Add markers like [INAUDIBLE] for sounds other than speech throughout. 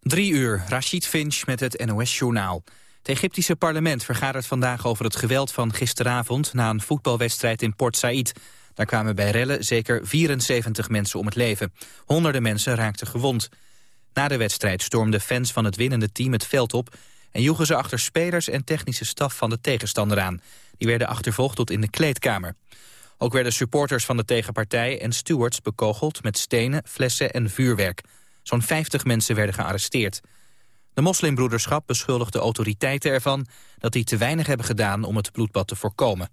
Drie uur, Rashid Finch met het NOS-journaal. Het Egyptische parlement vergadert vandaag over het geweld van gisteravond... na een voetbalwedstrijd in Port Said. Daar kwamen bij rellen zeker 74 mensen om het leven. Honderden mensen raakten gewond. Na de wedstrijd stormden fans van het winnende team het veld op... en joegen ze achter spelers en technische staf van de tegenstander aan. Die werden achtervolgd tot in de kleedkamer. Ook werden supporters van de tegenpartij en stewards bekogeld... met stenen, flessen en vuurwerk... Zo'n 50 mensen werden gearresteerd. De moslimbroederschap beschuldigt de autoriteiten ervan... dat die te weinig hebben gedaan om het bloedbad te voorkomen.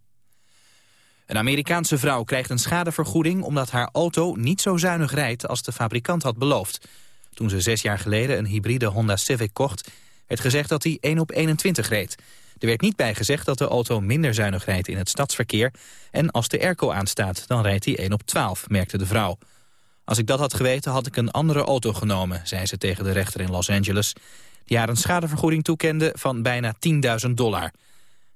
Een Amerikaanse vrouw krijgt een schadevergoeding... omdat haar auto niet zo zuinig rijdt als de fabrikant had beloofd. Toen ze zes jaar geleden een hybride Honda Civic kocht... werd gezegd dat hij 1 op 21 reed. Er werd niet bij gezegd dat de auto minder zuinig rijdt in het stadsverkeer... en als de airco aanstaat, dan rijdt hij 1 op 12, merkte de vrouw. Als ik dat had geweten had ik een andere auto genomen, zei ze tegen de rechter in Los Angeles, die haar een schadevergoeding toekende van bijna 10.000 dollar.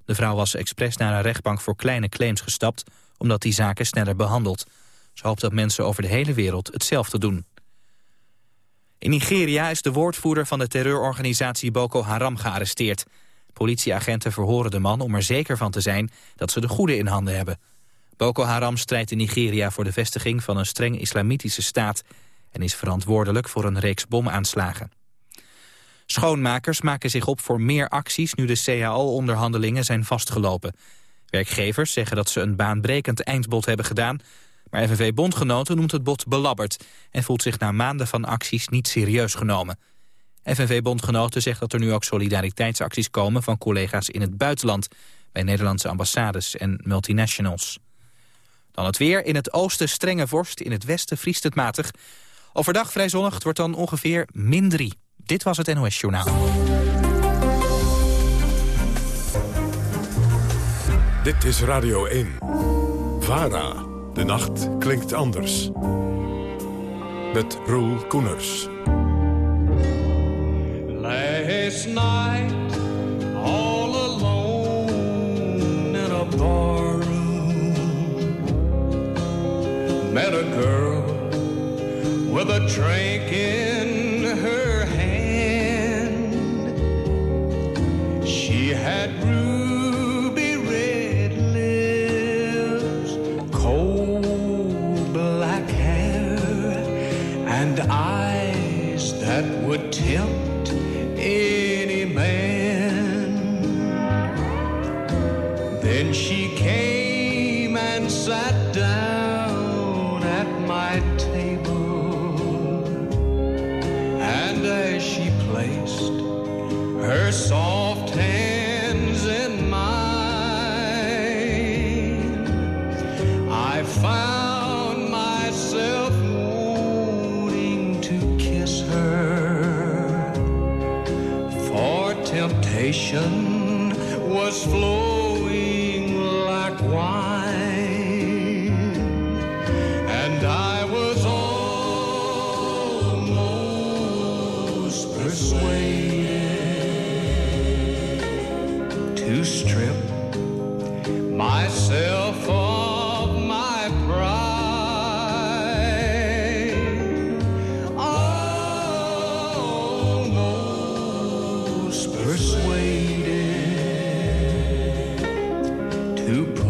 De vrouw was expres naar een rechtbank voor kleine claims gestapt, omdat die zaken sneller behandeld. Ze hoopt dat mensen over de hele wereld hetzelfde doen. In Nigeria is de woordvoerder van de terreurorganisatie Boko Haram gearresteerd. Politieagenten verhoren de man om er zeker van te zijn dat ze de goede in handen hebben. Boko Haram strijdt in Nigeria voor de vestiging van een streng islamitische staat... en is verantwoordelijk voor een reeks bomaanslagen. Schoonmakers maken zich op voor meer acties nu de CAO-onderhandelingen zijn vastgelopen. Werkgevers zeggen dat ze een baanbrekend eindbod hebben gedaan... maar FNV-bondgenoten noemt het bod belabberd... en voelt zich na maanden van acties niet serieus genomen. FNV-bondgenoten zegt dat er nu ook solidariteitsacties komen... van collega's in het buitenland, bij Nederlandse ambassades en multinationals. Dan het weer. In het oosten strenge vorst. In het westen vriest het matig. Overdag vrij zonnig. Het wordt dan ongeveer min 3. Dit was het NOS Journaal. Dit is Radio 1. VARA. De nacht klinkt anders. Met Roel Koeners. Last night, all alone in a bar. Met a girl with a drink in who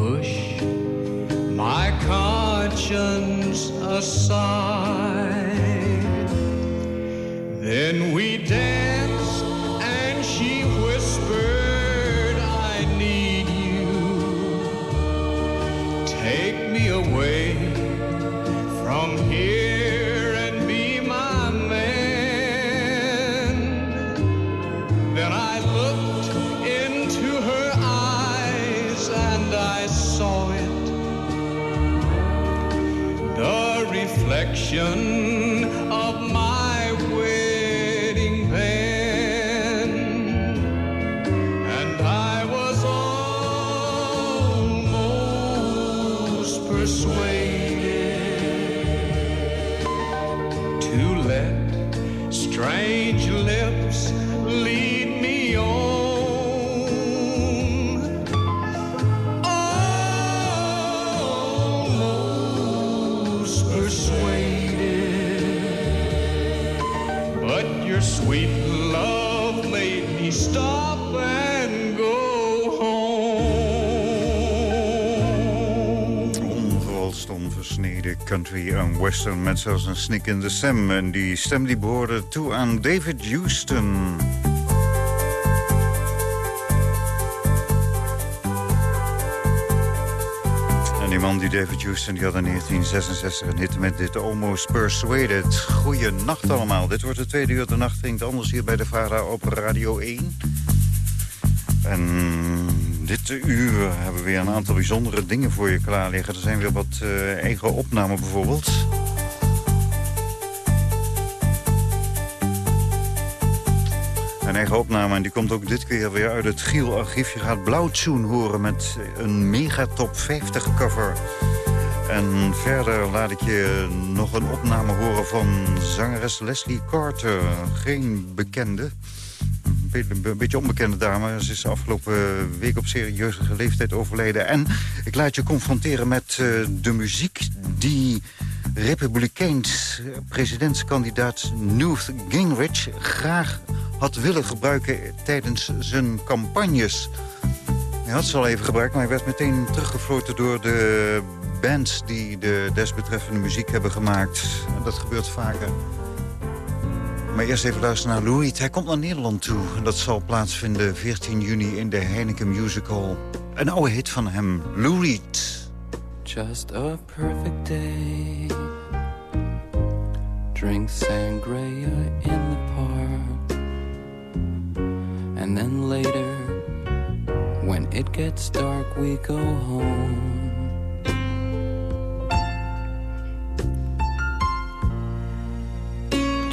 country en western met zelfs een snikkende stem. En die stem die behoorde toe aan David Houston. En die man, die David Houston, die had in 1966 een hit met dit Almost Persuaded. Goeienacht allemaal. Dit wordt de tweede uur. De nacht klinkt anders hier bij de VARA op Radio 1. En dit uur hebben we weer een aantal bijzondere dingen voor je klaar liggen. Er zijn weer wat eigen opnamen bijvoorbeeld. Een eigen opname en die komt ook dit keer weer uit het Giel-archief. Je gaat Blauwtsoen horen met een mega top 50 cover. En verder laat ik je nog een opname horen van zangeres Leslie Carter. Geen bekende, een beetje onbekende dame. Ze is afgelopen week op serieuze leeftijd overleden. En ik laat je confronteren met uh, de muziek die republikeins presidentskandidaat Newt Gingrich graag had willen gebruiken tijdens zijn campagnes. Hij had ze al even gebruikt, maar hij werd meteen teruggefloten door de bands die de desbetreffende muziek hebben gemaakt. En dat gebeurt vaker. Maar eerst even luisteren naar Lou Reed. Hij komt naar Nederland toe. En dat zal plaatsvinden 14 juni in de Heineken Musical. Een oude hit van hem, Lou Reed. Just a perfect day Drink sangria in the park And then later When it gets dark we go home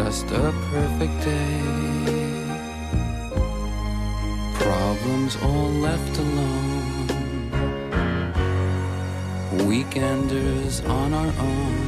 Just a perfect day. Problems all left alone. Weekenders on our own.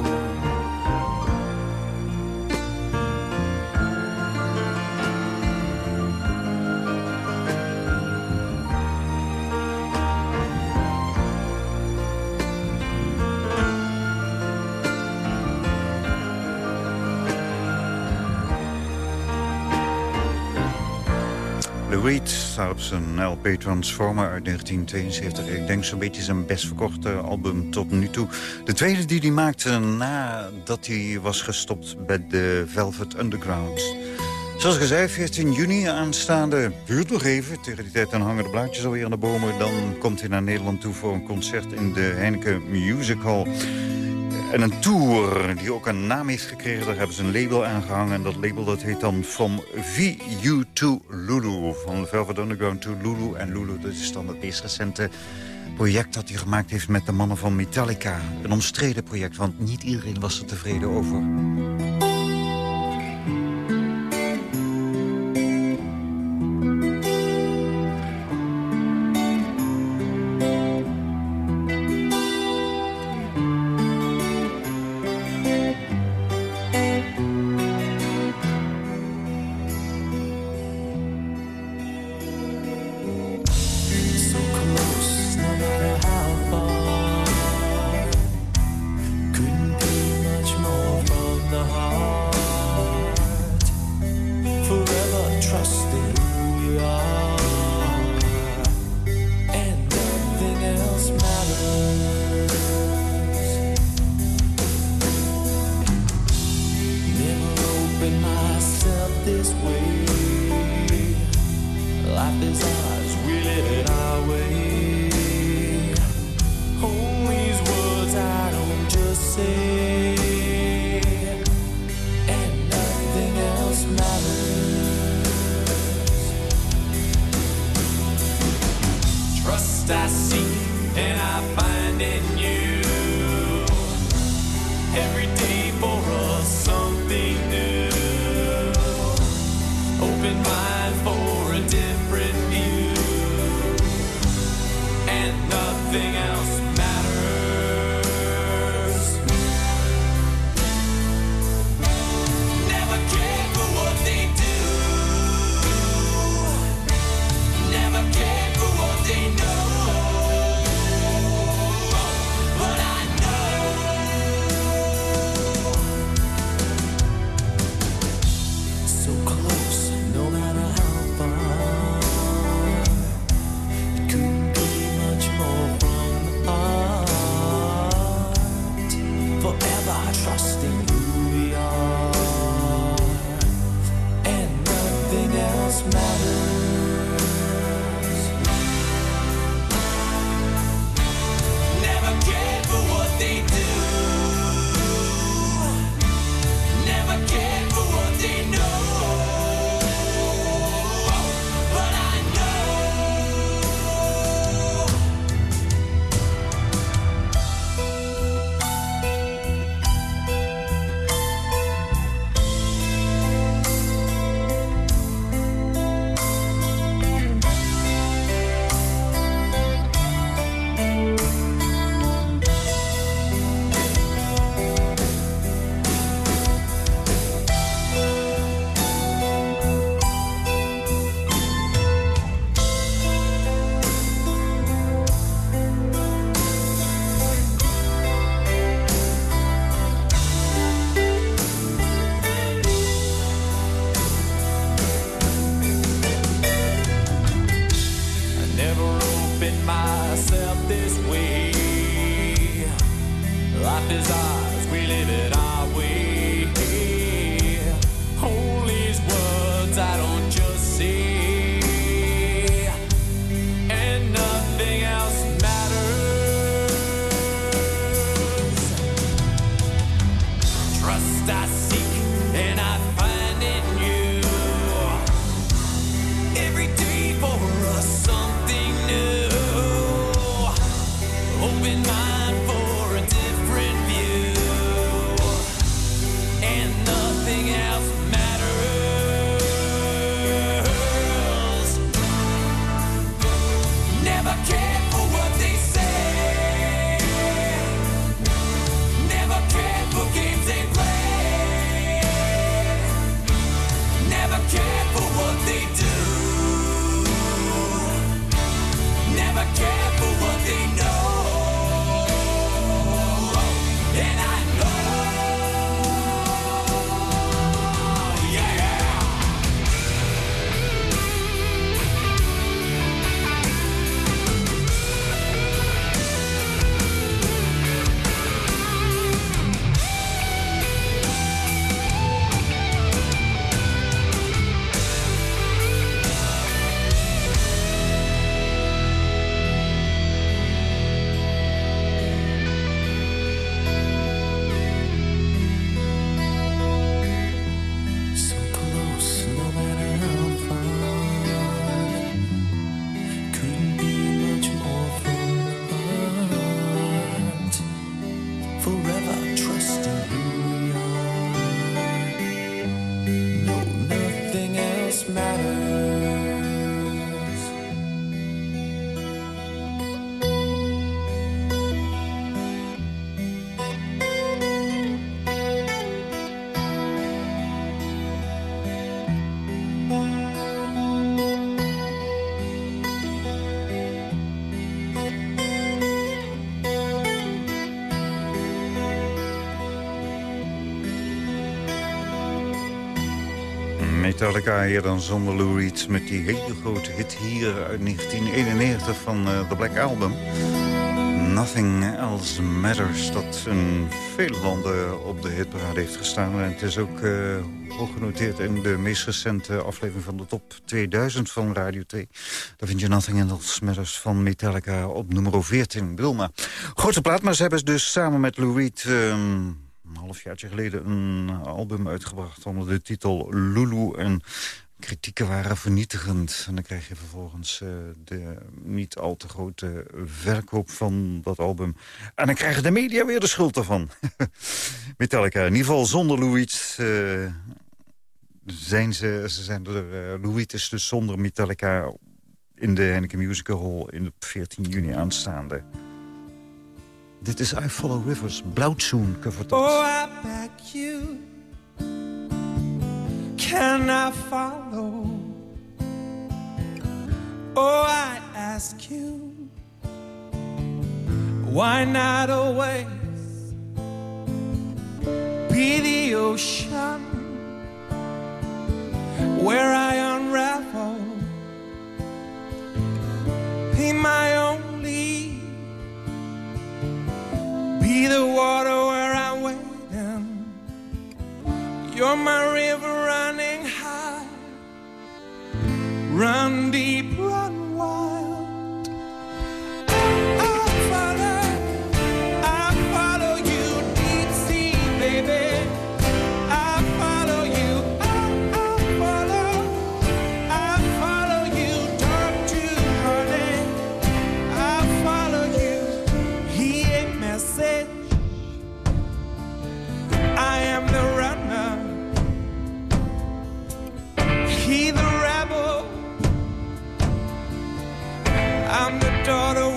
Op zijn LP Transformer uit 1972. Ik denk zo'n beetje zijn best verkochte album tot nu toe. De tweede die hij maakte nadat hij was gestopt bij de Velvet Underground. Zoals gezegd, 14 juni aanstaande, duurt nog even. Tegen die tijd dan hangen de blaadjes alweer aan de bomen. Dan komt hij naar Nederland toe voor een concert in de Heineken Music Hall. En een tour die ook een naam heeft gekregen. Daar hebben ze een label aangehangen. En dat label dat heet dan From VU to Lulu. Van Velvet Underground to Lulu. En Lulu, dat is dan het meest recente project dat hij gemaakt heeft met de mannen van Metallica. Een omstreden project, want niet iedereen was er tevreden over. Metallica hier dan zonder Lou Reed... met die hele grote hit hier uit 1991 van uh, The Black Album. Nothing Else Matters, dat in vele landen op de hitparade heeft gestaan. En het is ook uh, hoog genoteerd in de meest recente aflevering van de top 2000 van Radio 2. Daar vind je Nothing Else Matters van Metallica op nummer 14. Wilma. Grote plaat, maar ze hebben dus samen met Lou Reed... Ehm, een halfjaartje geleden een album uitgebracht onder de titel Lulu. En kritieken waren vernietigend. En dan krijg je vervolgens uh, de niet al te grote verkoop van dat album. En dan krijgen de media weer de schuld ervan. [LAUGHS] Metallica, in ieder geval zonder Louis... Uh, zijn ze, ze zijn er, Louis is dus zonder Metallica in de Heineken Musical Hall in de 14 juni aanstaande. Dit is I Follow Rivers, Blauwtsoen covert. Oh, I you. Can I follow? Oh, I ask you. Why not always be the ocean where I unravel? Be my own be the water where I wade in. You're my river running high. Run deep, run wild.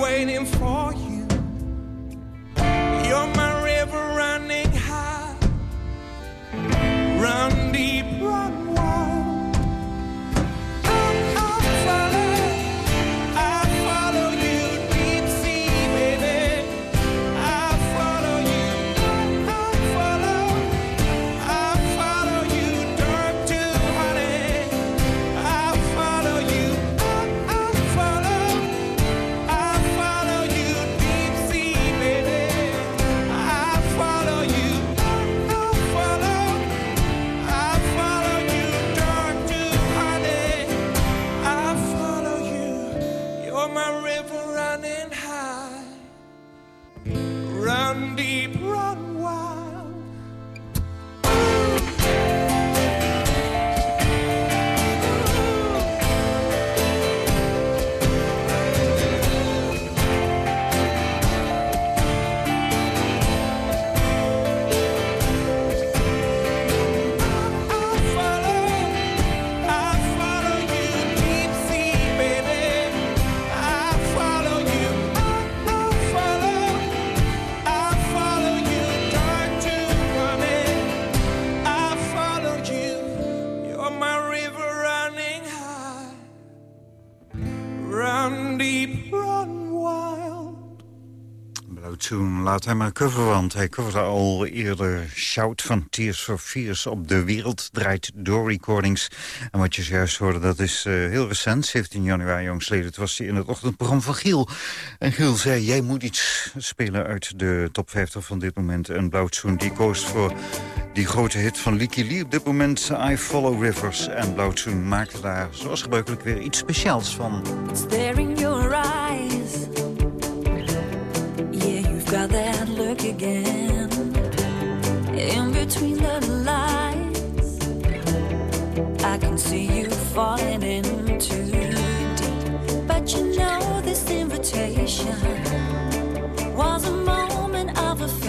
Waiting for you. You're my river running high. Run deep, run hem maar coveren, want hij coverde al eerder Shout van Tears for Fears op De Wereld Draait Door Recordings. En wat je zojuist hoorde, dat is eh, heel recent, 17 januari jongsleden. Het was hij in het ochtendprogramma van Giel. En Giel zei, jij moet iets spelen uit de top 50 van dit moment. En Blauwtsoen die koos voor die grote hit van Licky Lee op dit moment, I Follow Rivers. En Blauwtsoen maakte daar, zoals gebruikelijk, weer iets speciaals van. In your. Got that look again. In between the lines, I can see you falling into deep. But you know this invitation was a moment of affection.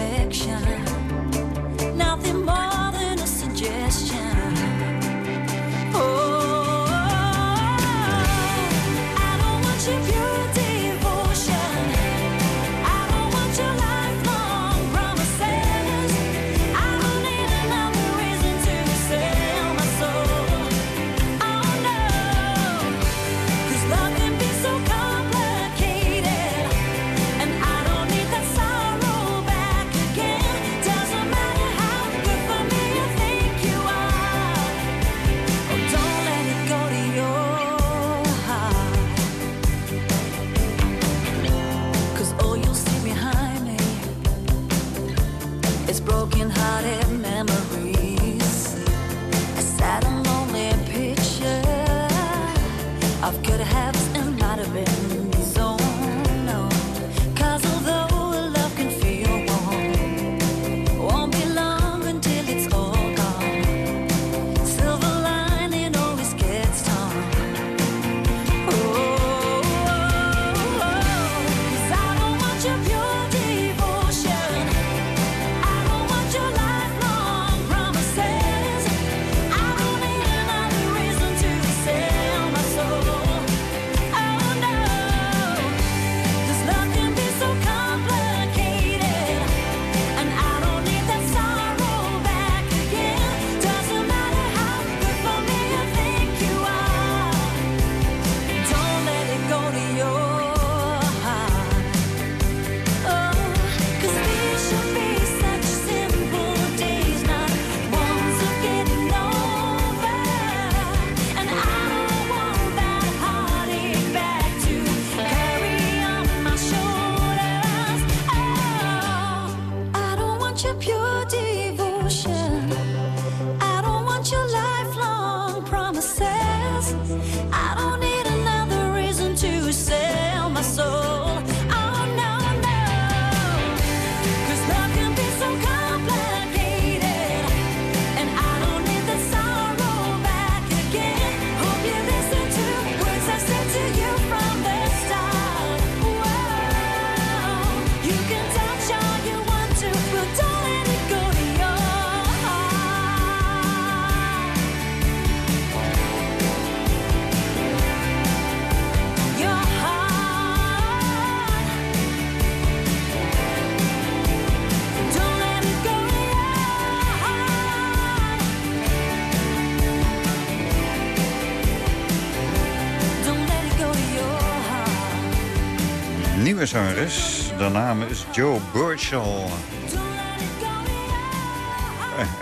zangeres. De naam is Joe Burchell.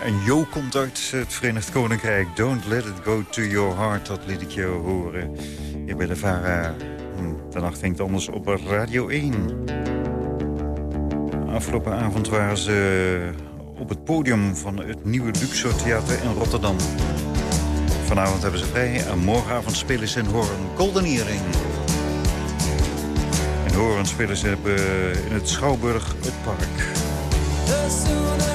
En Joe komt uit het Verenigd Koninkrijk. Don't let it go to your heart, dat liet ik je horen. Je bent de Vara. Hm, de nacht ging het anders op Radio 1. Afgelopen avond waren ze op het podium van het nieuwe Luxor Theater in Rotterdam. Vanavond hebben ze vrij en morgenavond spelen ze in Hoorn Golden Earring. Horens Horen hebben eh, in het Schouwburg, het park.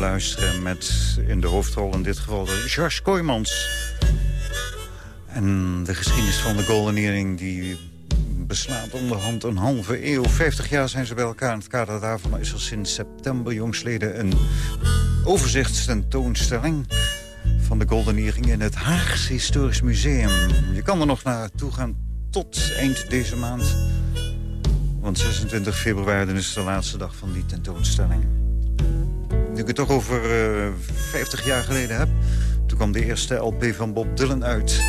Beluisteren met in de hoofdrol in dit geval de George Kooijmans. En de geschiedenis van de Golden Earring die beslaat onderhand een halve eeuw. 50 jaar zijn ze bij elkaar. In het kader daarvan is er sinds september jongsleden een overzichtstentoonstelling van de Golden Earring in het Haagse Historisch Museum. Je kan er nog naartoe gaan tot eind deze maand. Want 26 februari is de laatste dag van die tentoonstelling. Nu ik het toch over eh 50 jaar geleden heb... toen kwam de eerste LP van Bob Dylan uit.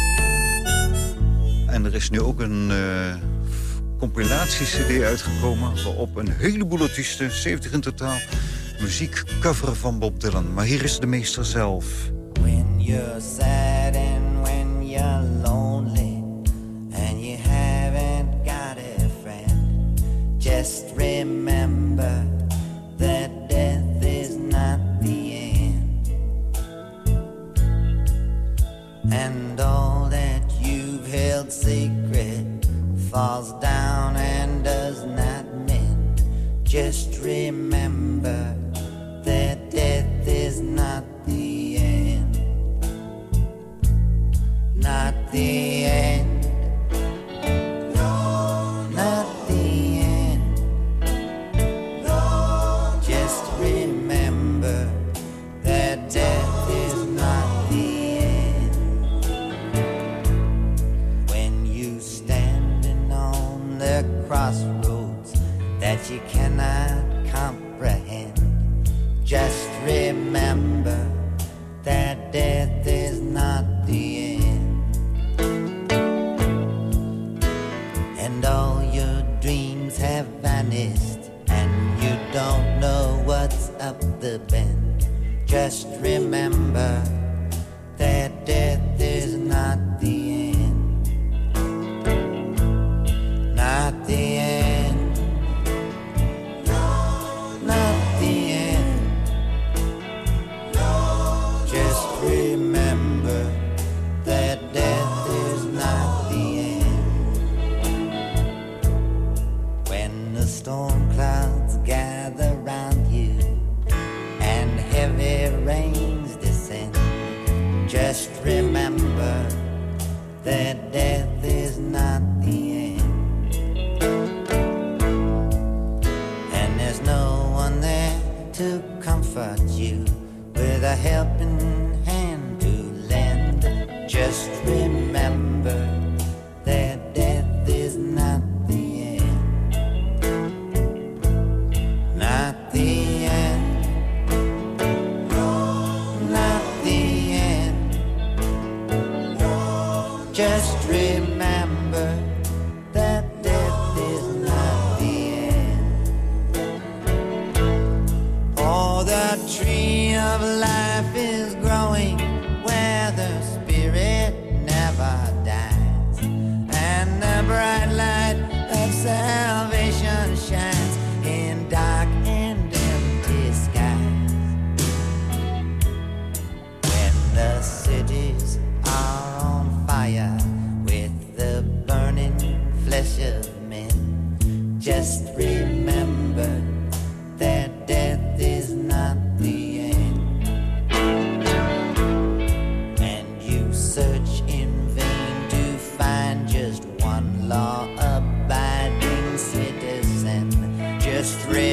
En er is nu ook een eh compilatie-cd uitgekomen... waarop een heleboel artiesten, 70 in totaal... muziek coveren van Bob Dylan. Maar hier is de meester zelf. When you're sad and when you're lonely and you haven't got a friend, just remember falls down and does not mend. Just remember that death is not the end. Not the end. Remember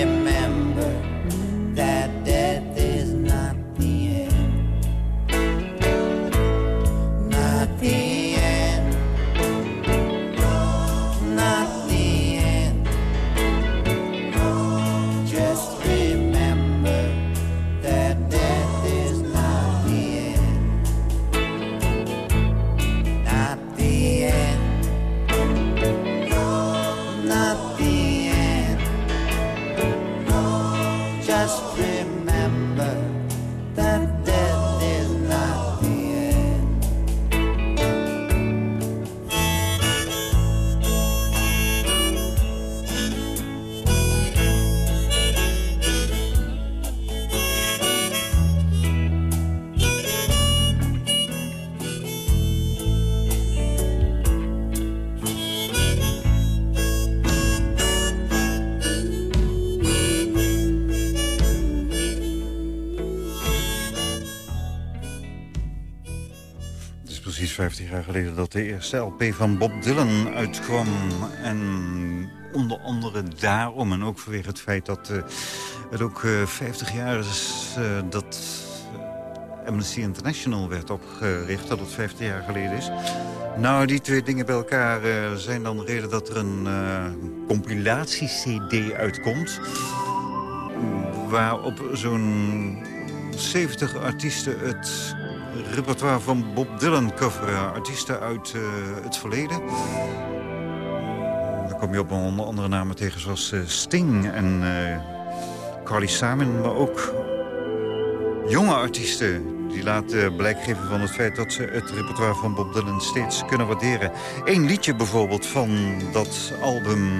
remember. Dat de eerste LP van Bob Dylan uitkwam. En onder andere daarom en ook vanwege het feit dat uh, het ook uh, 50 jaar is uh, dat Amnesty International werd opgericht. Dat het 50 jaar geleden is. Nou, die twee dingen bij elkaar zijn dan de reden dat er een compilatie-cd uitkomt. Waarop zo'n 70 artiesten het repertoire van Bob Dylan coveren. Artiesten uit uh, het verleden. Daar kom je op onder andere namen tegen zoals uh, Sting en uh, Carly Simon. Maar ook jonge artiesten die laten blijk geven van het feit dat ze het repertoire van Bob Dylan steeds kunnen waarderen. Eén liedje bijvoorbeeld van dat album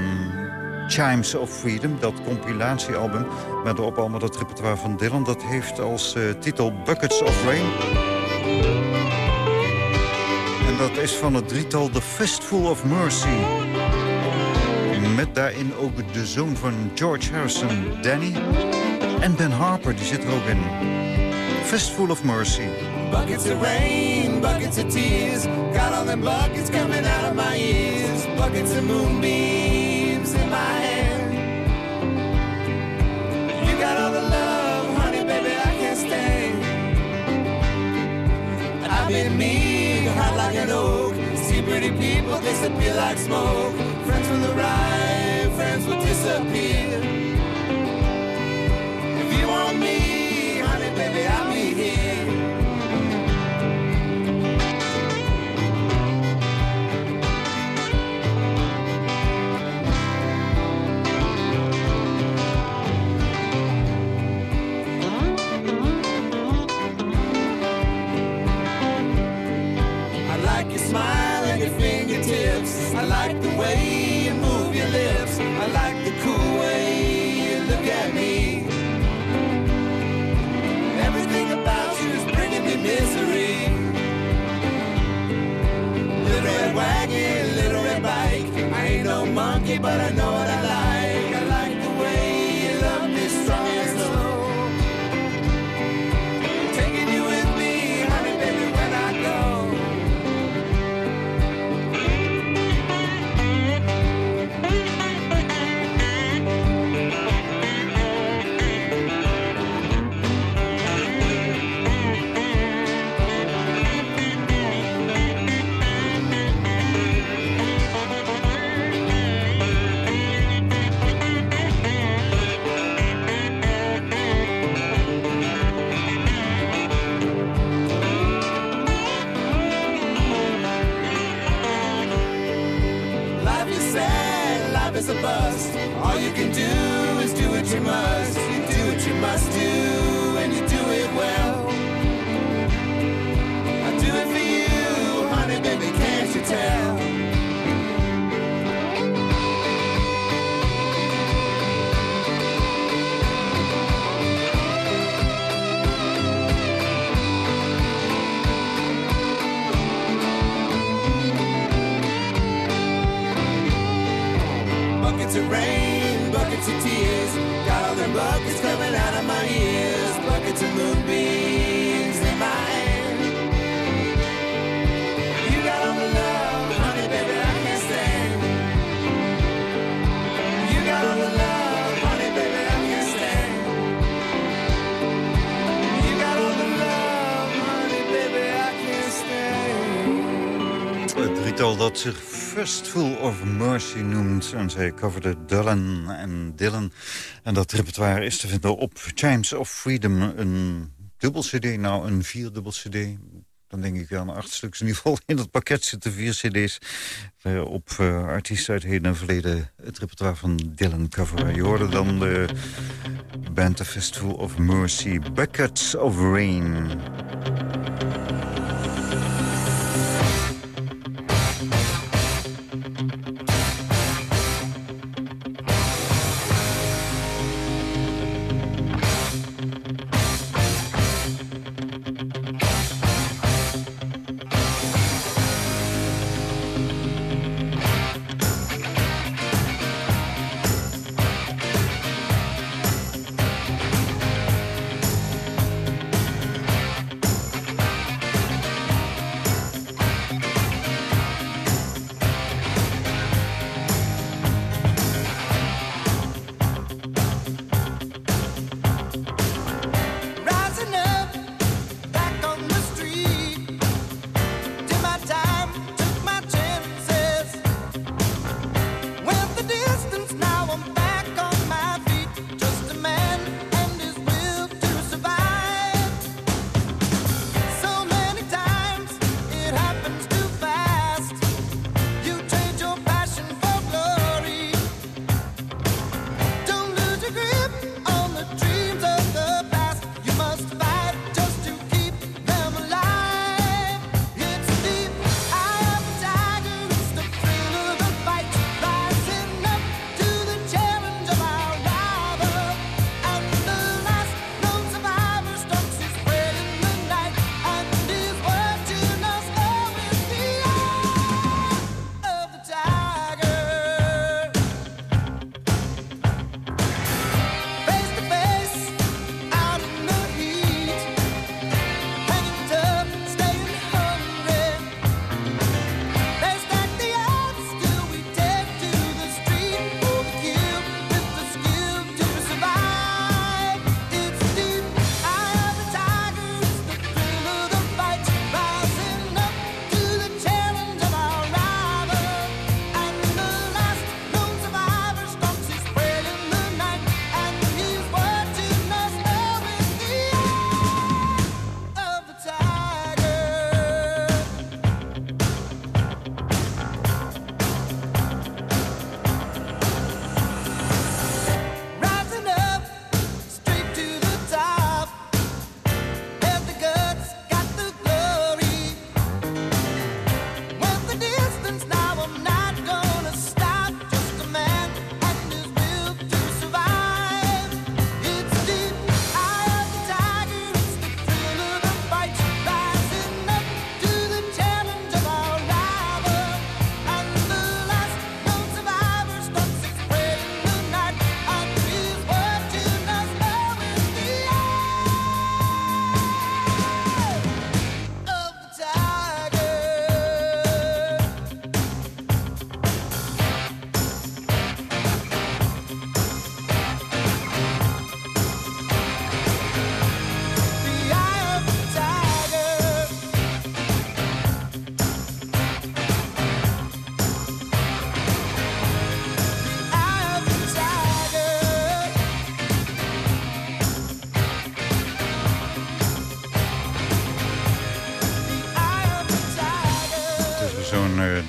Chimes of Freedom, dat compilatiealbum... met op allemaal dat repertoire van Dylan. Dat heeft als titel Buckets of Rain. En dat is van het drietal The Fistful of Mercy. Met daarin ook de zoon van George Harrison, Danny. En Ben Harper, die zit er ook in. Fistful of Mercy. Buckets of rain, buckets of tears. Got all them buckets coming out of my ears. Buckets of moonbeams I've hot like an oak. See pretty people disappear like smoke. Friends the right, friends will disappear. Dat zich Fistful of Mercy noemt. En zij coverde Dylan en Dylan. En dat repertoire is te vinden op Chimes of Freedom. Een dubbel cd, nou een vierdubbel cd. Dan denk ik aan acht stuks. In ieder geval in het pakket zitten vier cd's. eh, op eh, artiesten uit heden en verleden het repertoire van Dylan coveren. Je hoorde dan de band The Fistful of Mercy. Buckets of Rain.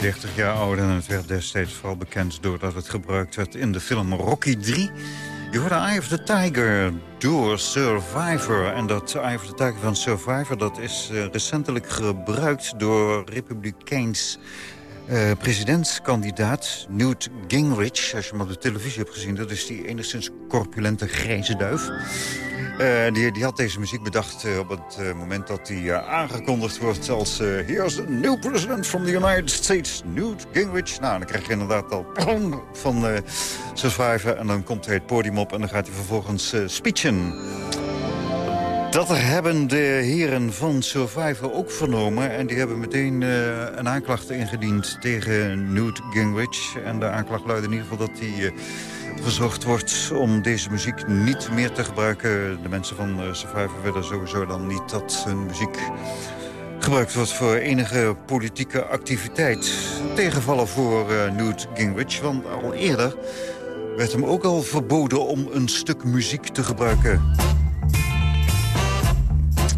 30 jaar oud. En het werd destijds vooral bekend doordat het gebruikt werd in de film Rocky 3. Je hoorde Eye of the Tiger door Survivor. En dat Eye of the Tiger van Survivor... dat is eh, recentelijk gebruikt door republikeins eh, presidentskandidaat Newt Gingrich. Als je hem op de televisie hebt gezien... dat is die enigszins corpulente grijze duif. Eh, die, die had deze muziek bedacht eh, op het moment dat hij aangekondigd wordt als... Here's the new president from the United States, Newt Gingrich. Nou, dan krijg je inderdaad al van eh Survivor. En dan komt hij het podium op en dan gaat hij vervolgens speechen. Dat hebben de heren van Survivor ook vernomen. En die hebben meteen eh, een aanklacht ingediend tegen Newt Gingrich. En de aanklacht luidt in ieder geval dat hij... eh, verzocht wordt om deze muziek niet meer te gebruiken. De mensen van eh, Survivor willen sowieso dan niet dat hun muziek gebruikt wordt voor enige politieke activiteit. Tegenvallen voor Newt Gingrich, want al eerder werd hem ook al verboden om een stuk muziek te gebruiken.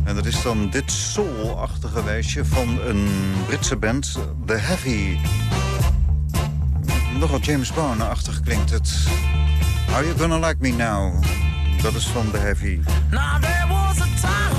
En dat is dan dit soul-achtige wijsje van een Britse band, The Heavy. Nogal James Brown-achtig klinkt het. Are you gonna like me now? Dat is van The Heavy. Now there was a time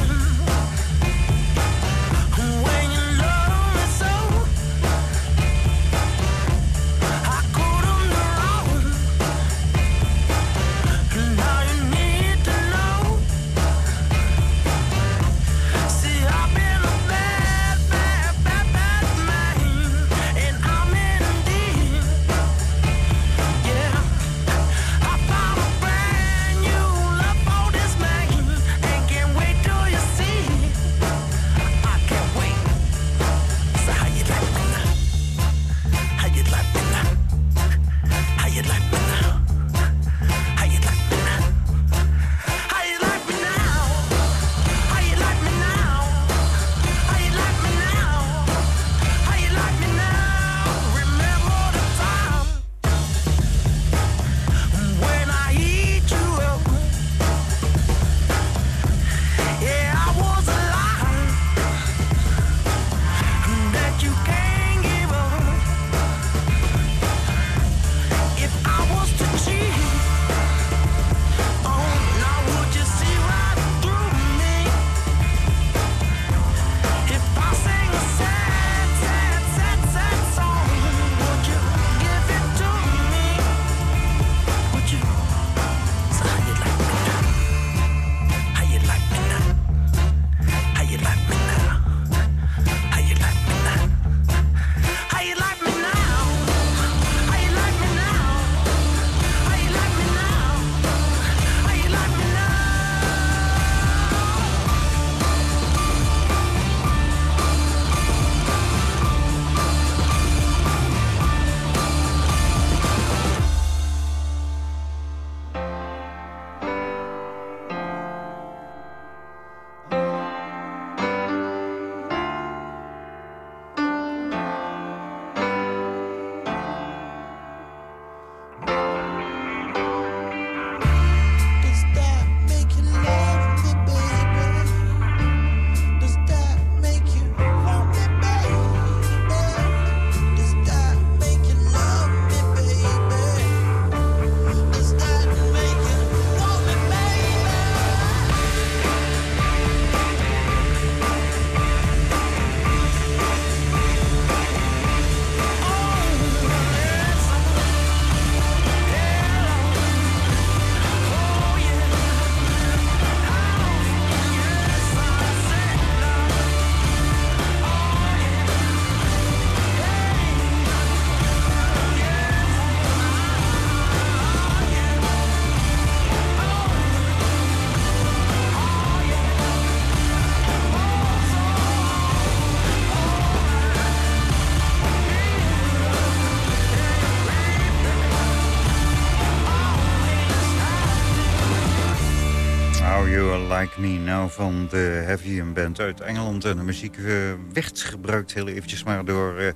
Like Me Now van de Heavy band uit Engeland. En de muziek eh, werd gebruikt heel eventjes maar door eh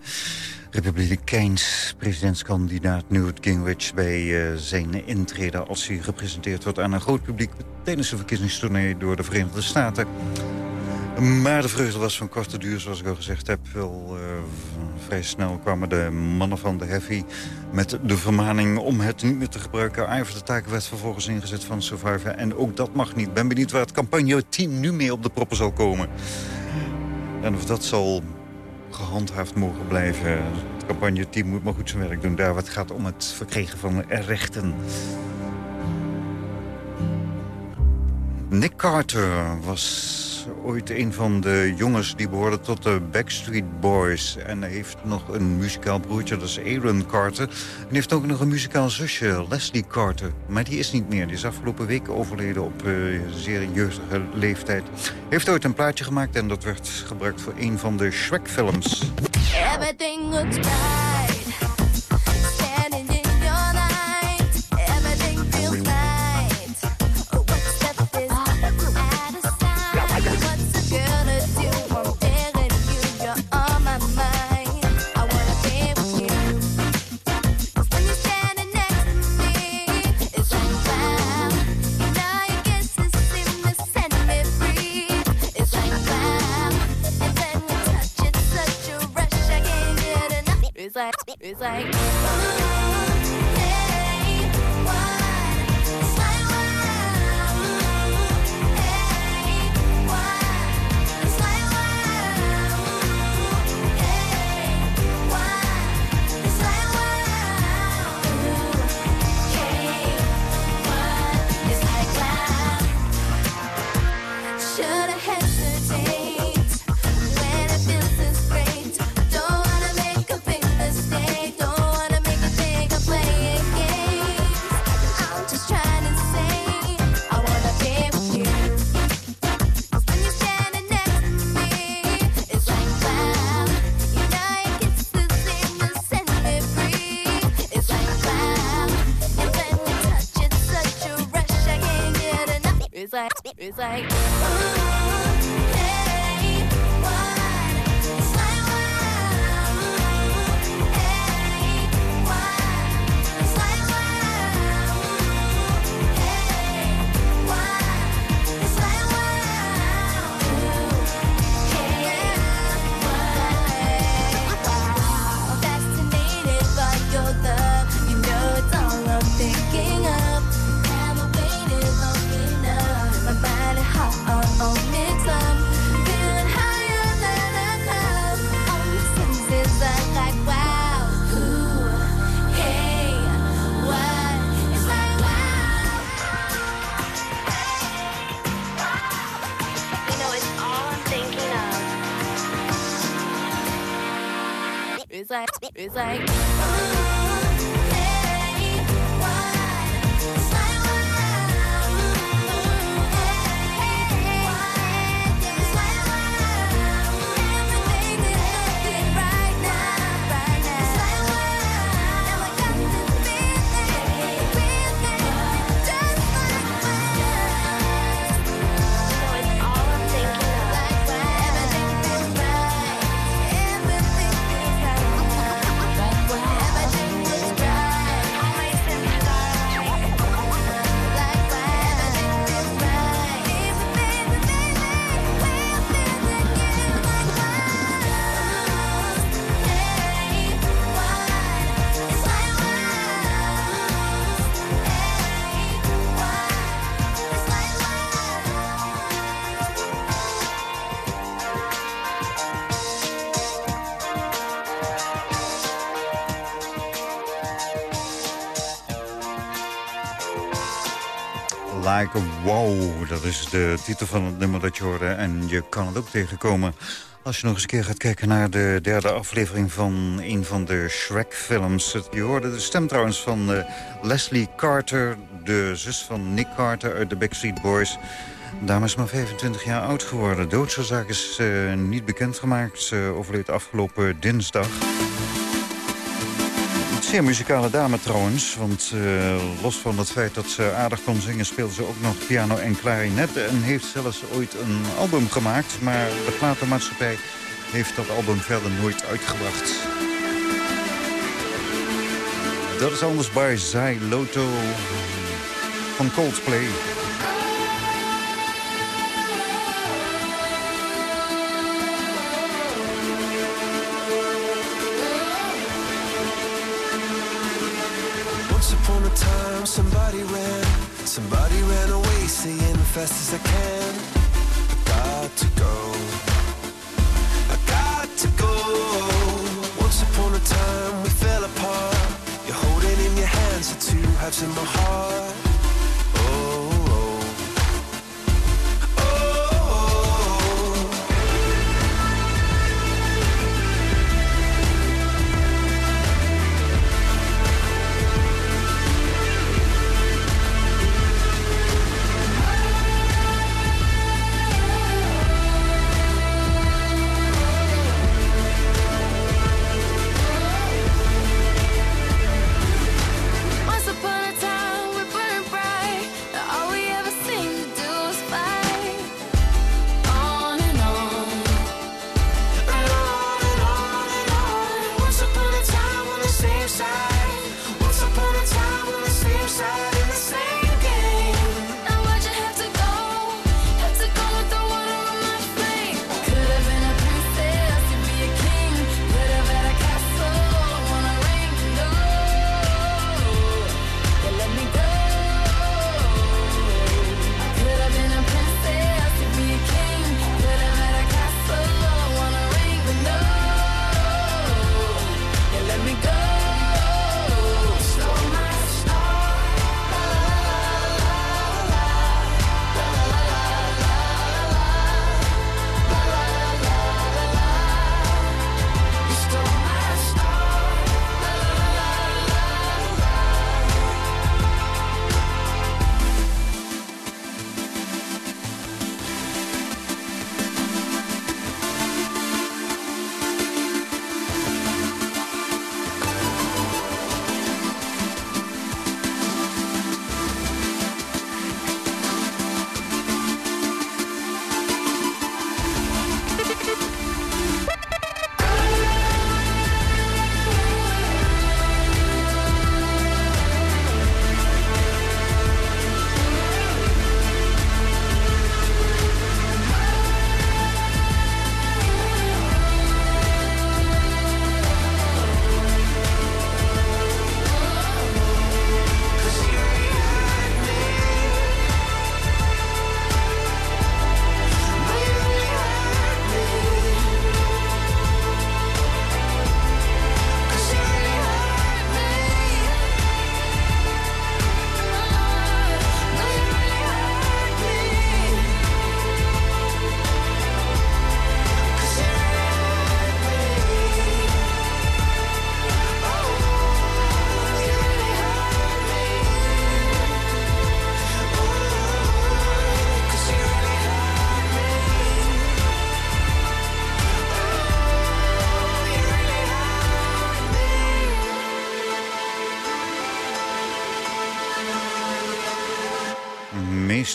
republikeins presidentskandidaat Newt Gingrich... bij eh, zijn intrede als hij gepresenteerd wordt aan een groot publiek... tijdens de verkiezingstournee door de Verenigde Staten. Maar de vreugde was van korte duur, zoals ik al gezegd heb. Wel, eh, vrij snel kwamen de mannen van de Heavy met de vermaning om het niet meer te gebruiken. Iver de taak werd vervolgens ingezet van Survivor. En ook dat mag niet. Ben benieuwd waar het campagne-team nu mee op de proppen zal komen. En of dat zal gehandhaafd mogen blijven. Het campagne-team moet maar goed zijn werk doen. Daar het gaat om het verkregen van rechten. Nick Carter was ooit een van de jongens die behoorde tot de Backstreet Boys. En heeft nog een muzikaal broertje, dat is Aaron Carter. En heeft ook nog een muzikaal zusje, Leslie Carter. Maar die is niet meer. Die is afgelopen week overleden op eh, zeer jeugdige leeftijd. Heeft ooit een plaatje gemaakt en dat werd gebruikt voor een van de Shrek-films. Everything looks. Like, like, like, it's like, Wow, dat is de titel van het nummer dat je hoorde. En je kan het ook tegenkomen als je nog eens een keer gaat kijken naar de derde aflevering van een van de Shrek-films. Je hoorde de stem trouwens van eh, Leslie Carter, de zus van Nick Carter uit de Backstreet Boys. De dame is maar 25 jaar oud geworden. Doodsoorzaak is eh, niet bekendgemaakt. Ze overleed afgelopen dinsdag. Zeer muzikale dame trouwens. Want eh, los van het feit dat ze aardig kon zingen... speelde ze ook nog piano en klarinet. En heeft zelfs ooit een album gemaakt. Maar de platenmaatschappij heeft dat album verder nooit uitgebracht. Dat is anders bij Zai Loto van Coldplay. Fast as I can. I got to go. I got to go. Once upon a time, we fell apart. You're holding in your hands the two halves of my heart.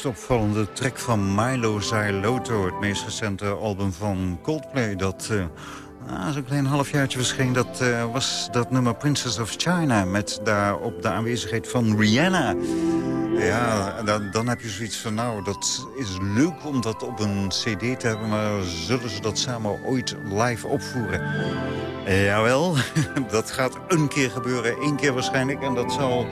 Opvallende track van Milo Zailoto. Het meest recente album van Coldplay. Dat uh, zo'n klein halfjaartje verscheen. Dat uh, was dat nummer Princess of China. Met daarop de aanwezigheid van Rihanna. Ja, dan, dan heb je zoiets van, nou, dat is leuk om dat op een cd te hebben... maar zullen ze dat samen ooit live opvoeren? Jawel, [LAUGHS] dat gaat een keer gebeuren, één keer waarschijnlijk. En dat zal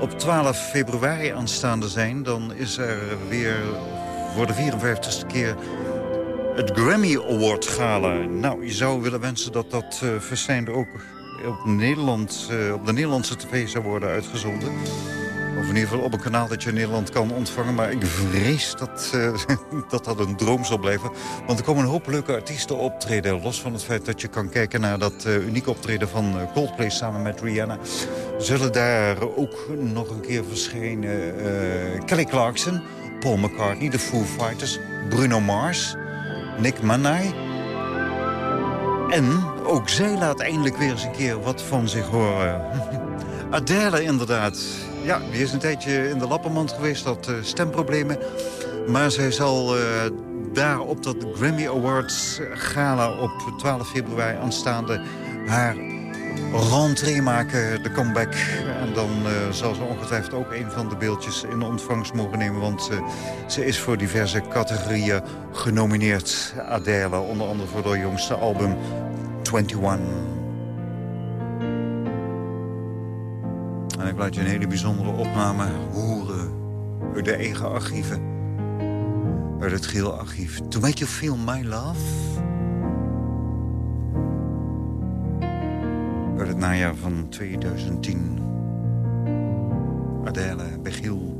op 12 februari aanstaande zijn. Dan is er weer voor de 54ste keer het Grammy Award gala. Nou, je zou willen wensen dat dat uh, ook op, Nederland, uh, op de Nederlandse tv zou worden uitgezonden. Of in ieder geval op een kanaal dat je in Nederland kan ontvangen. Maar ik vrees dat, uh, [LAUGHS] dat dat een droom zal blijven. Want er komen een hoop leuke artiesten optreden. Los van het feit dat je kan kijken naar dat uh, unieke optreden van Coldplay samen met Rihanna. Zullen daar ook nog een keer verschijnen Kelly Clarkson, Paul McCartney, de Foo Fighters, Bruno Mars, Nick Manai. En ook zij laat eindelijk weer eens een keer wat van zich horen. [LAUGHS] Adele inderdaad. Ja, die is een tijdje in de lappenmand geweest, had uh, stemproblemen. Maar zij zal uh, daar op dat Grammy Awards gala op 12 februari aanstaande... haar rentree maken, de comeback. En dan zal ze ongetwijfeld ook een van de beeldjes in ontvangst mogen nemen. Want ze is voor diverse categorieën genomineerd. Adele, onder andere voor haar jongste album 21. En ik laat je een hele bijzondere opname horen uit de eigen archieven. Uit het geel archief. To make you feel my love. Uit het najaar van 2010. Adele Begiel.